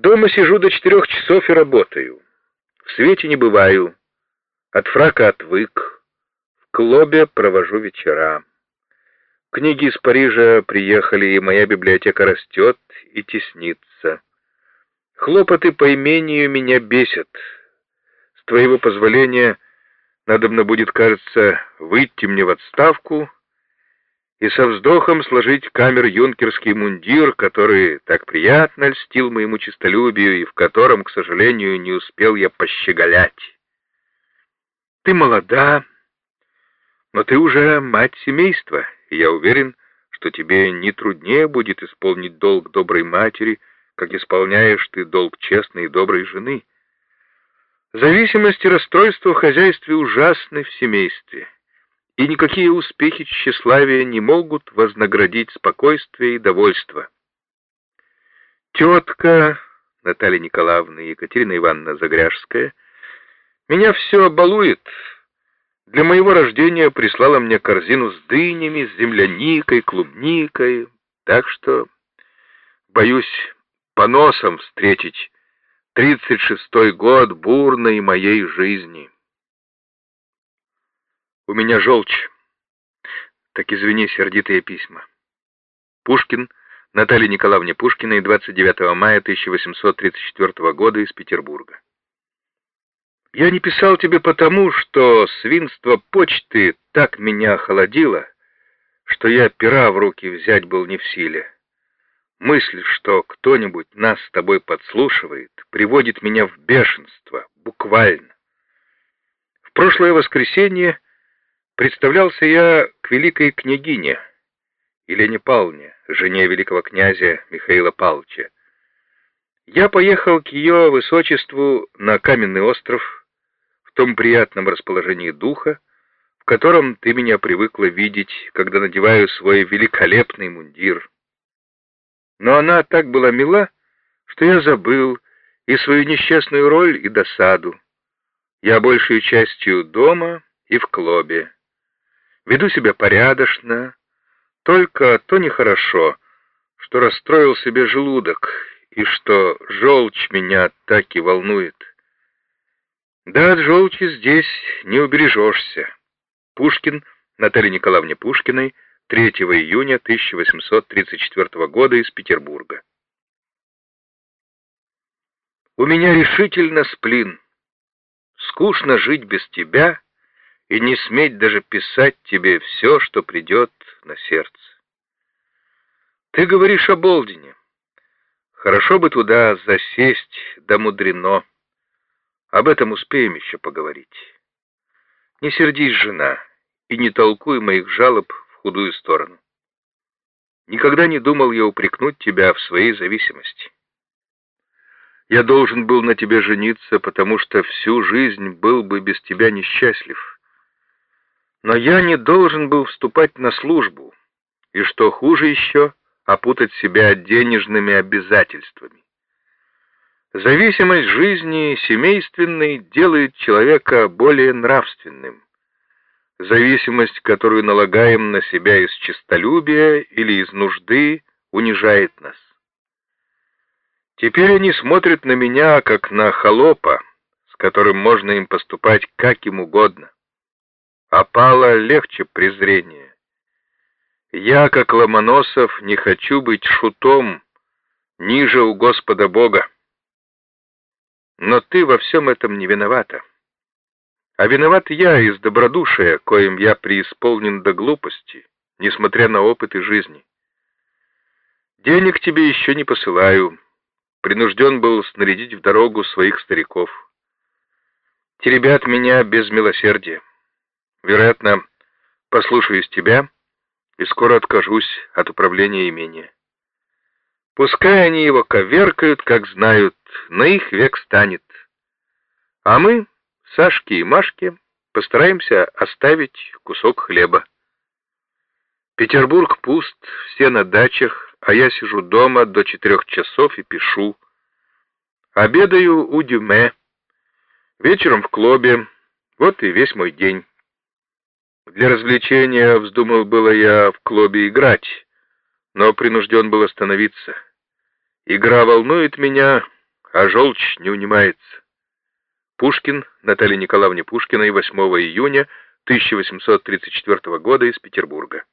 Дома сижу до четырех часов и работаю. В свете не бываю. От фрака отвык. В клубе провожу вечера. Книги из Парижа приехали, и моя библиотека растет и теснится. Хлопоты по имению меня бесят. С твоего позволения, надобно будет, кажется, выйти мне в отставку и со вздохом сложить камер-юнкерский мундир, который так приятно льстил моему честолюбию и в котором, к сожалению, не успел я пощеголять. Ты молода, но ты уже мать семейства, и я уверен, что тебе не труднее будет исполнить долг доброй матери, как исполняешь ты долг честной и доброй жены. Зависимость и расстройство в хозяйстве ужасны в семействе и никакие успехи тщеславия не могут вознаградить спокойствие и довольство. Тетка Наталья Николаевна Екатерина Ивановна Загряжская меня все балует. Для моего рождения прислала мне корзину с дынями, с земляникой, клубникой, так что боюсь по носам встретить тридцать шестой год бурной моей жизни. У меня желчь. Так извини, сердитые письма. Пушкин Наталье Николаевне Пушкиной 29 мая 1834 года из Петербурга. Я не писал тебе потому, что свинство почты так меня охолодило, что я пера в руки взять был не в силе. Мысль, что кто-нибудь нас с тобой подслушивает, приводит меня в бешенство, буквально. В прошлое воскресенье Представлялся я к великой княгине Елене Павловне, жене великого князя Михаила Павловича. Я поехал к ее высочеству на каменный остров в том приятном расположении духа, в котором ты меня привыкла видеть, когда надеваю свой великолепный мундир. Но она так была мила, что я забыл и свою несчастную роль, и досаду. Я большей частью дома и в клубе. Веду себя порядочно, только то нехорошо, что расстроил себе желудок, и что желчь меня так и волнует. Да, от желчи здесь не убережешься. Пушкин Наталье Николаевне Пушкиной 3 июня 1834 года из Петербурга. У меня решительно сплин. Скучно жить без тебя и не сметь даже писать тебе все, что придет на сердце. Ты говоришь о Болдине. Хорошо бы туда засесть, да мудрено. Об этом успеем еще поговорить. Не сердись, жена, и не толкуй моих жалоб в худую сторону. Никогда не думал я упрекнуть тебя в своей зависимости. Я должен был на тебе жениться, потому что всю жизнь был бы без тебя несчастлив. Но я не должен был вступать на службу, и, что хуже еще, опутать себя денежными обязательствами. Зависимость жизни семейственной делает человека более нравственным. Зависимость, которую налагаем на себя из честолюбия или из нужды, унижает нас. Теперь они смотрят на меня, как на холопа, с которым можно им поступать как им угодно опало легче презрение. Я, как Ломоносов, не хочу быть шутом ниже у Господа Бога. Но ты во всем этом не виновата. А виноват я из добродушия, коим я преисполнен до глупости, несмотря на опыт и жизни. Денег тебе еще не посылаю. Принужден был снарядить в дорогу своих стариков. Теребят меня без милосердия. Вероятно, послушаюсь тебя и скоро откажусь от управления имения. Пускай они его коверкают, как знают, на их век станет. А мы, Сашки и Машки, постараемся оставить кусок хлеба. Петербург пуст, все на дачах, а я сижу дома до четырех часов и пишу. Обедаю у Дюме, вечером в клубе, вот и весь мой день. Для развлечения вздумал было я в клубе играть, но принужден был остановиться. Игра волнует меня, а желчь не унимается. Пушкин, Наталья Николаевна Пушкина, 8 июня 1834 года из Петербурга.